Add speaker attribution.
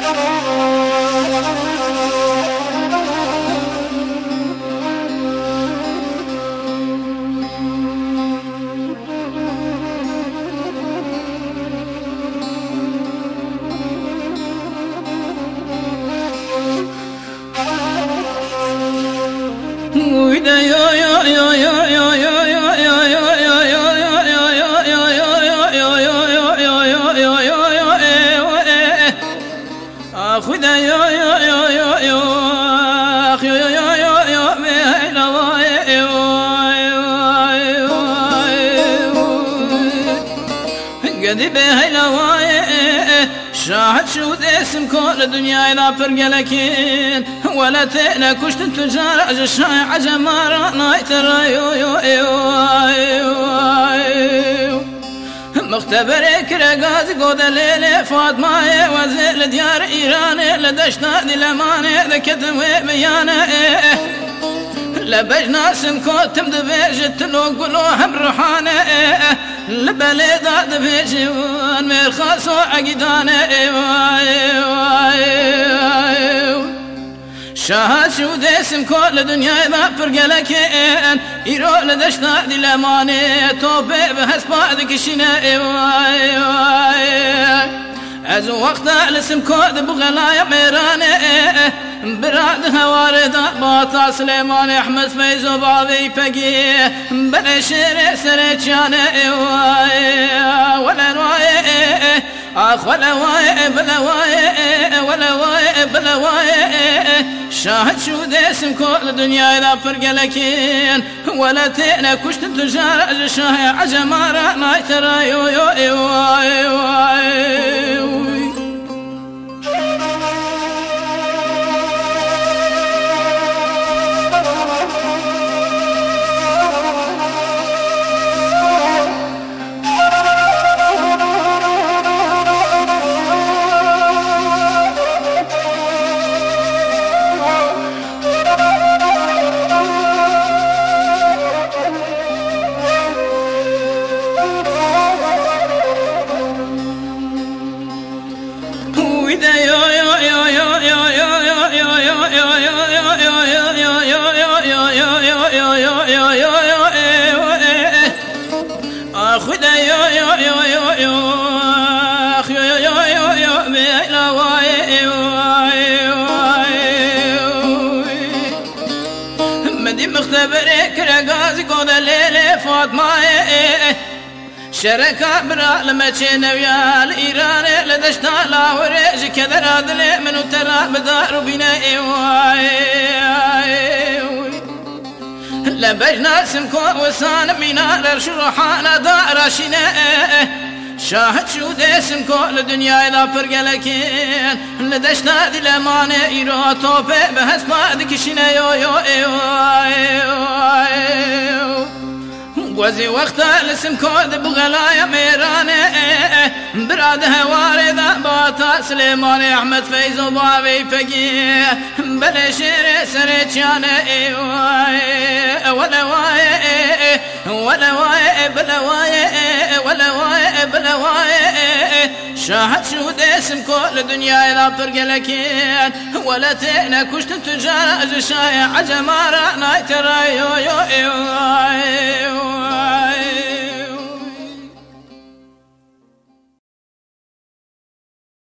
Speaker 1: Música ودا يو يو يو يو يو اخ يو يو يو يو ميلا يو قد بهيلا شاهد شو اسم كل الدنيا إذا فرقلكين ولا تأنا كشت تجار عجشاي عجمار نايت رايو يو يو يو مختبرك رقاز قود الليل فاطمة وزير ديار لدشنا دي لمانة ذكتم بيانة لبجنا سمكوت تمد بيج تلو قلو هم ضاد بيج وان خاصو عقدانة شاهد شو دسم كل دنيا إذا فرقلك إيرو لدشنا دي لمانة توبي بهس بعدك شنا از وقت لسم كود بغلايا ميرانه براد هوارد باتا سليمان أحمد فيز وبابي فقي بنشر سرچانه ولا روايه آخ ولا واي بلا واي ولا واي بلا واي. شاهد شو دسم كل الدنيا إلى فرق ولا تينا كشت تجار شاه عجمارة ما ترى يو يو يو يو يو بيلا واي مدي مختبرك رقاز قود الليل فاطمة شركة برا لما تشينا ويا الإيران لدشتا لا وريج كذا رادلي منو ترى بدار بنا لبجنا سمكو وسان مينا لرشروحانا دار شنا شاهد شو دسم كل الدنيا إذا فرقلكين لدشنا دي لمان إيرو توبي بهس ما دكشنا يو يو يو يو وزي وقت لسم كود بغلايا ميراني. براد هواري ذا باتا سليمان احمد فيز وبابي فقيه بلشير سريتشانا ولا واي ولا واي بلا واي ولا واي بلا واي شاهد شو دسم كل الدنيا إذا طرق لكين ولا تينا كشت تجارة جشايع عجمارة نايترا يو يو يو